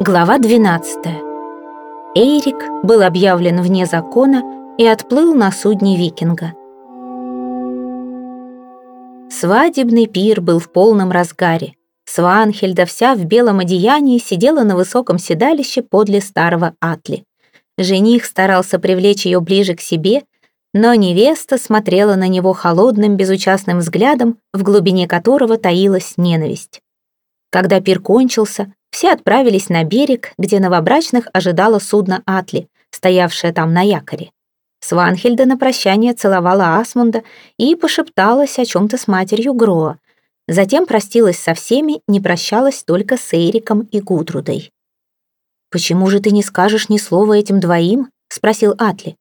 Глава 12. Эйрик был объявлен вне закона и отплыл на судне викинга. Свадебный пир был в полном разгаре. Сванхельда вся в белом одеянии сидела на высоком седалище подле старого Атли. Жених старался привлечь ее ближе к себе, но невеста смотрела на него холодным, безучастным взглядом, в глубине которого таилась ненависть. Когда пир кончился, все отправились на берег, где новобрачных ожидало судно Атли, стоявшее там на якоре. Сванхельда на прощание целовала Асмунда и пошепталась о чем-то с матерью Гроа. Затем простилась со всеми, не прощалась только с Эриком и Гудрудой. «Почему же ты не скажешь ни слова этим двоим?» — спросил Атли.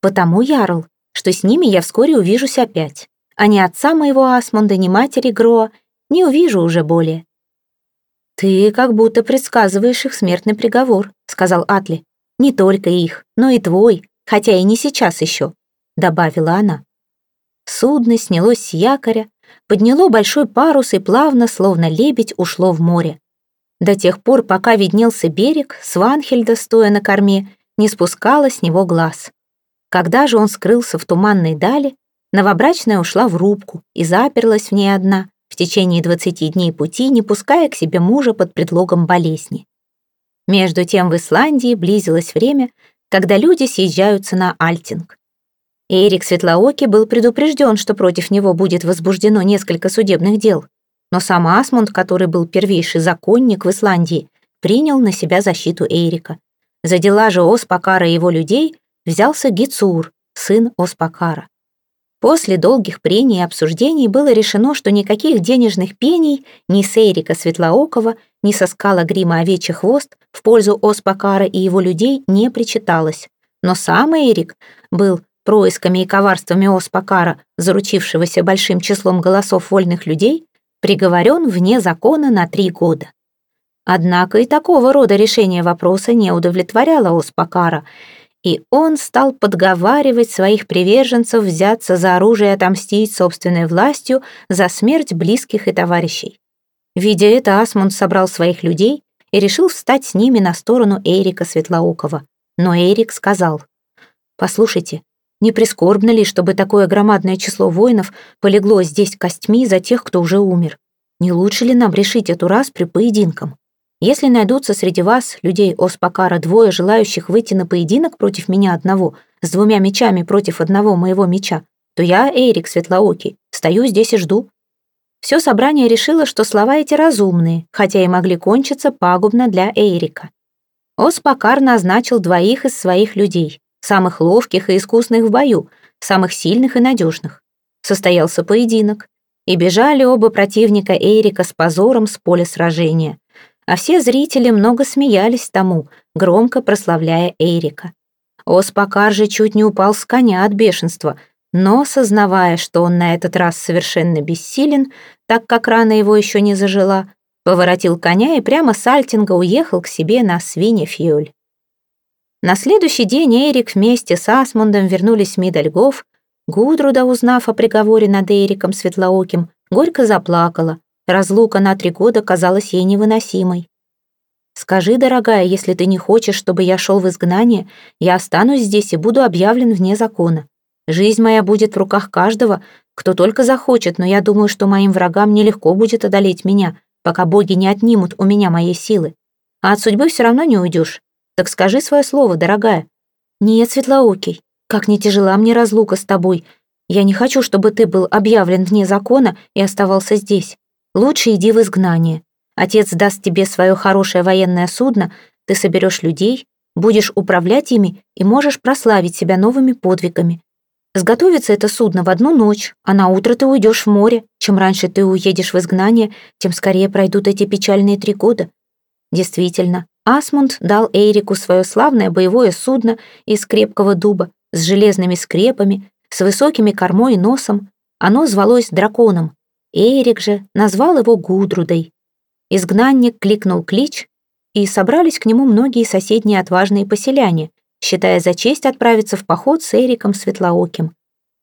«Потому, Ярл, что с ними я вскоре увижусь опять, а ни отца моего Асмунда, ни матери Гроа не увижу уже более. «Ты как будто предсказываешь их смертный приговор», — сказал Атли. «Не только их, но и твой, хотя и не сейчас еще», — добавила она. Судно снялось с якоря, подняло большой парус и плавно, словно лебедь, ушло в море. До тех пор, пока виднелся берег, Сванхельда, стоя на корме, не спускала с него глаз. Когда же он скрылся в туманной дали, новобрачная ушла в рубку и заперлась в ней одна, течение 20 дней пути, не пуская к себе мужа под предлогом болезни. Между тем в Исландии близилось время, когда люди съезжаются на Альтинг. Эрик Светлооки был предупрежден, что против него будет возбуждено несколько судебных дел, но сам Асмунд, который был первейший законник в Исландии, принял на себя защиту Эрика. За дела же Оспакара и его людей взялся Гицур, сын Оспакара. После долгих прений и обсуждений было решено, что никаких денежных пений ни с Эрика Светлоокова, ни со скала грима овечий хвост в пользу Оспакара и его людей не причиталось. Но сам Эрик был происками и коварствами Оспакара, заручившегося большим числом голосов вольных людей, приговорен вне закона на три года. Однако и такого рода решение вопроса не удовлетворяло Оспакара, и он стал подговаривать своих приверженцев взяться за оружие и отомстить собственной властью за смерть близких и товарищей. Видя это, Асмунд собрал своих людей и решил встать с ними на сторону Эрика Светлоокова. Но Эрик сказал, «Послушайте, не прискорбно ли, чтобы такое громадное число воинов полегло здесь костьми за тех, кто уже умер? Не лучше ли нам решить эту раз при поединком?» Если найдутся среди вас, людей Оспакара, двое желающих выйти на поединок против меня одного, с двумя мечами против одного моего меча, то я, Эрик Светлоокий, стою здесь и жду». Все собрание решило, что слова эти разумные, хотя и могли кончиться пагубно для Эрика. Оспакар назначил двоих из своих людей, самых ловких и искусных в бою, самых сильных и надежных. Состоялся поединок, и бежали оба противника Эрика с позором с поля сражения а все зрители много смеялись тому, громко прославляя Эрика. Оспакар же чуть не упал с коня от бешенства, но, сознавая, что он на этот раз совершенно бессилен, так как рана его еще не зажила, поворотил коня и прямо с Альтинга уехал к себе на свине Фьюль. На следующий день Эрик вместе с Асмундом вернулись в Мидальгов. Гудруда, узнав о приговоре над Эриком Светлооким, горько заплакала, Разлука на три года казалась ей невыносимой. «Скажи, дорогая, если ты не хочешь, чтобы я шел в изгнание, я останусь здесь и буду объявлен вне закона. Жизнь моя будет в руках каждого, кто только захочет, но я думаю, что моим врагам нелегко будет одолеть меня, пока боги не отнимут у меня моей силы. А от судьбы все равно не уйдешь. Так скажи свое слово, дорогая». «Нет, Светлоокий, как не тяжела мне разлука с тобой. Я не хочу, чтобы ты был объявлен вне закона и оставался здесь. Лучше иди в изгнание. Отец даст тебе свое хорошее военное судно, ты соберешь людей, будешь управлять ими и можешь прославить себя новыми подвигами. Сготовится это судно в одну ночь, а на утро ты уйдешь в море. Чем раньше ты уедешь в изгнание, тем скорее пройдут эти печальные три года. Действительно, Асмунд дал Эйрику свое славное боевое судно из крепкого дуба, с железными скрепами, с высокими кормой и носом. Оно звалось драконом, Эрик же назвал его Гудрудой. Изгнанник кликнул клич, и собрались к нему многие соседние отважные поселяне, считая за честь отправиться в поход с Эриком Светлооким.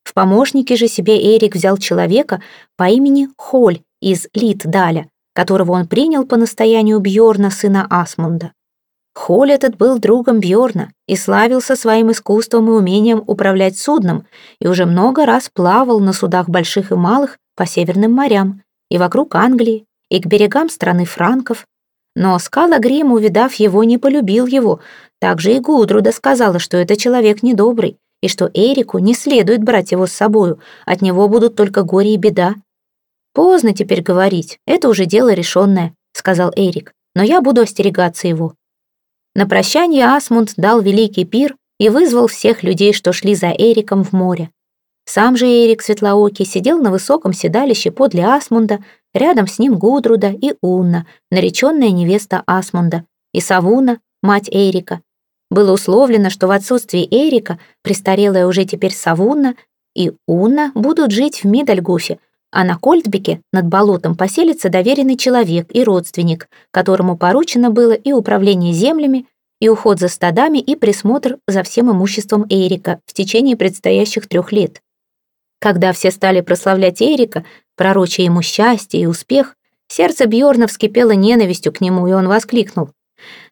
В помощники же себе Эрик взял человека по имени Холь из Лит-Даля, которого он принял по настоянию Бьорна, сына Асмунда. Холь этот был другом Бьорна и славился своим искусством и умением управлять судном, и уже много раз плавал на судах больших и малых по северным морям, и вокруг Англии, и к берегам страны франков. Но Скала Грим, увидав его, не полюбил его. Также и Гудруда сказала, что это человек недобрый, и что Эрику не следует брать его с собою, от него будут только горе и беда. «Поздно теперь говорить, это уже дело решенное», — сказал Эрик, «но я буду остерегаться его». На прощание Асмунд дал великий пир и вызвал всех людей, что шли за Эриком в море. Сам же Эрик Светлоокий сидел на высоком седалище подле Асмунда, рядом с ним Гудруда и Унна, нареченная невеста Асмунда, и Савуна, мать Эрика. Было условлено, что в отсутствие Эрика престарелая уже теперь Савуна и Унна будут жить в Мидальгуфе, а на Кольтбеке над болотом поселится доверенный человек и родственник, которому поручено было и управление землями, и уход за стадами, и присмотр за всем имуществом Эрика в течение предстоящих трех лет. Когда все стали прославлять Эрика, пророча ему счастье и успех, сердце Бьорна вскипело ненавистью к нему, и он воскликнул.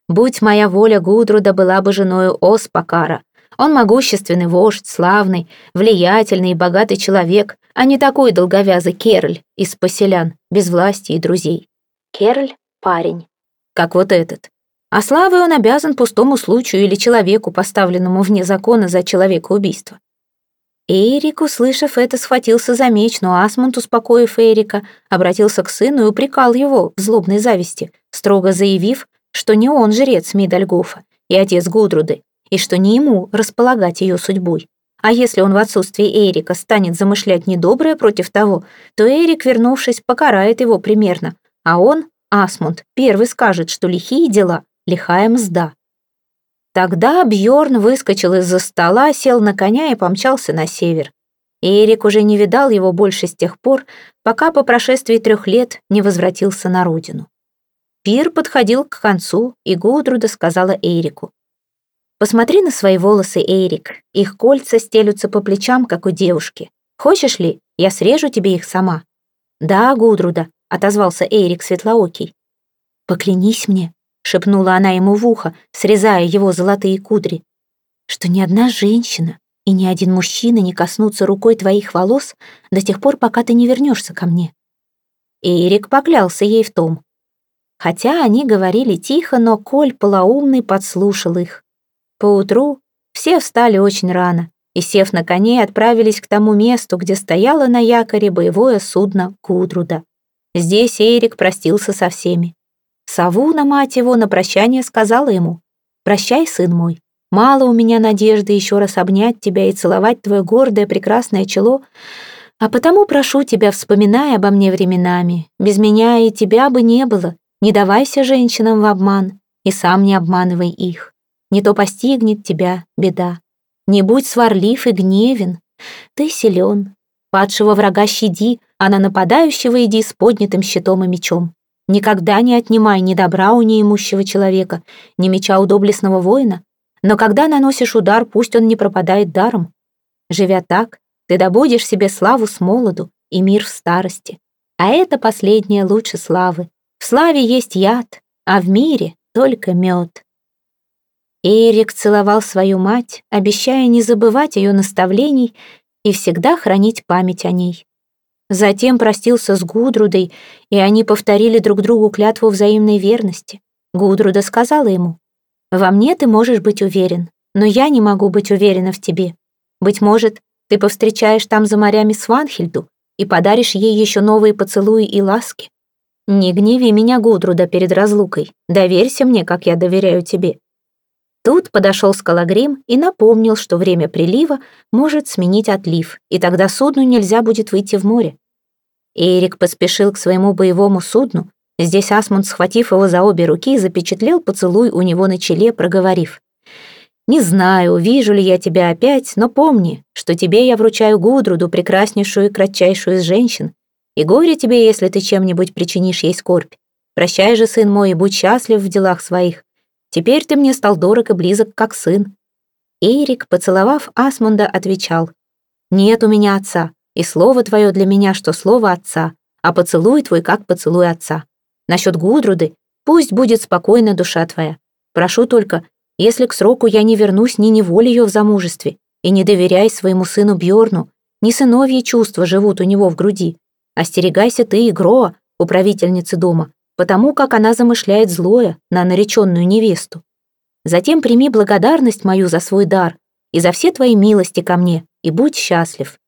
«Будь моя воля, Гудруда была бы женою Оспакара, он могущественный вождь, славный, влиятельный и богатый человек, а не такой долговязый Керль из поселян, без власти и друзей. Керль — парень. Как вот этот. А славой он обязан пустому случаю или человеку, поставленному вне закона за человекоубийство. Эрик, услышав это, схватился за меч, но Асмунд, успокоив Эрика, обратился к сыну и упрекал его в злобной зависти, строго заявив, что не он жрец Мидальгофа и отец Гудруды, и что не ему располагать ее судьбой. А если он в отсутствие Эрика станет замышлять недоброе против того, то Эрик, вернувшись, покарает его примерно, а он, Асмунд, первый скажет, что лихие дела, лихая мзда. Тогда Бьорн выскочил из-за стола, сел на коня и помчался на север. Эрик уже не видал его больше с тех пор, пока по прошествии трех лет не возвратился на родину. Пир подходил к концу, и Гудруда сказала Эрику. Посмотри на свои волосы, Эрик. Их кольца стелются по плечам, как у девушки. Хочешь ли, я срежу тебе их сама?» «Да, Гудруда», — отозвался Эрик Светлоокий. «Поклянись мне», — шепнула она ему в ухо, срезая его золотые кудри, «что ни одна женщина и ни один мужчина не коснутся рукой твоих волос до тех пор, пока ты не вернешься ко мне». Эрик поклялся ей в том. Хотя они говорили тихо, но Коль полоумный подслушал их. Поутру все встали очень рано и, сев на коней, отправились к тому месту, где стояло на якоре боевое судно Кудруда. Здесь Эрик простился со всеми. Савуна, мать его, на прощание сказала ему, «Прощай, сын мой, мало у меня надежды еще раз обнять тебя и целовать твое гордое прекрасное чело, а потому прошу тебя, вспоминай обо мне временами. Без меня и тебя бы не было. Не давайся женщинам в обман и сам не обманывай их не то постигнет тебя беда. Не будь сварлив и гневен, ты силен. Падшего врага щади, а на нападающего иди с поднятым щитом и мечом. Никогда не отнимай ни добра у неимущего человека, ни меча у доблестного воина, но когда наносишь удар, пусть он не пропадает даром. Живя так, ты добудешь себе славу с молоду и мир в старости. А это последнее лучше славы. В славе есть яд, а в мире только мед. Эрик целовал свою мать, обещая не забывать ее наставлений и всегда хранить память о ней. Затем простился с Гудрудой, и они повторили друг другу клятву взаимной верности. Гудруда сказала ему, «Во мне ты можешь быть уверен, но я не могу быть уверена в тебе. Быть может, ты повстречаешь там за морями Сванхельду и подаришь ей еще новые поцелуи и ласки. Не гневи меня, Гудруда, перед разлукой. Доверься мне, как я доверяю тебе. Тут подошел Скалагрим и напомнил, что время прилива может сменить отлив, и тогда судну нельзя будет выйти в море. Эрик поспешил к своему боевому судну. Здесь Асмунд, схватив его за обе руки, запечатлел поцелуй у него на челе, проговорив. «Не знаю, увижу ли я тебя опять, но помни, что тебе я вручаю Гудруду, прекраснейшую и кратчайшую из женщин, и горе тебе, если ты чем-нибудь причинишь ей скорбь. Прощай же, сын мой, и будь счастлив в делах своих. Теперь ты мне стал дорог и близок, как сын». Эрик, поцеловав Асмунда, отвечал, «Нет у меня отца, и слово твое для меня, что слово отца, а поцелуй твой, как поцелуй отца. Насчет Гудруды, пусть будет спокойна душа твоя. Прошу только, если к сроку я не вернусь, не неволь ее в замужестве, и не доверяй своему сыну Бьорну, не сыновьи чувства живут у него в груди. Остерегайся ты и Гроа, управительницы дома, потому как она замышляет злое на нареченную невесту. Затем прими благодарность мою за свой дар и за все твои милости ко мне, и будь счастлив.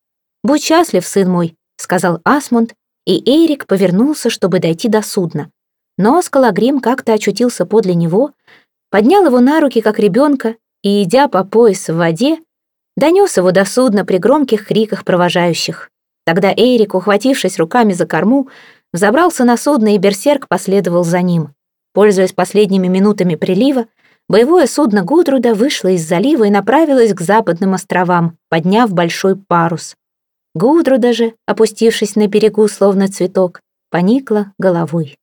Будь счастлив, сын мой, сказал Асмунд, и Эрик повернулся, чтобы дойти до судна. Но Скалагрим как-то очутился подле него, поднял его на руки, как ребенка, и, идя по пояс в воде, донес его до судна при громких криках провожающих. Тогда Эрик, ухватившись руками за корму, взобрался на судно, и берсерк последовал за ним. Пользуясь последними минутами прилива, боевое судно Гудруда вышло из залива и направилось к западным островам, подняв большой парус. Гудруда же, опустившись на берегу, словно цветок, поникла головой.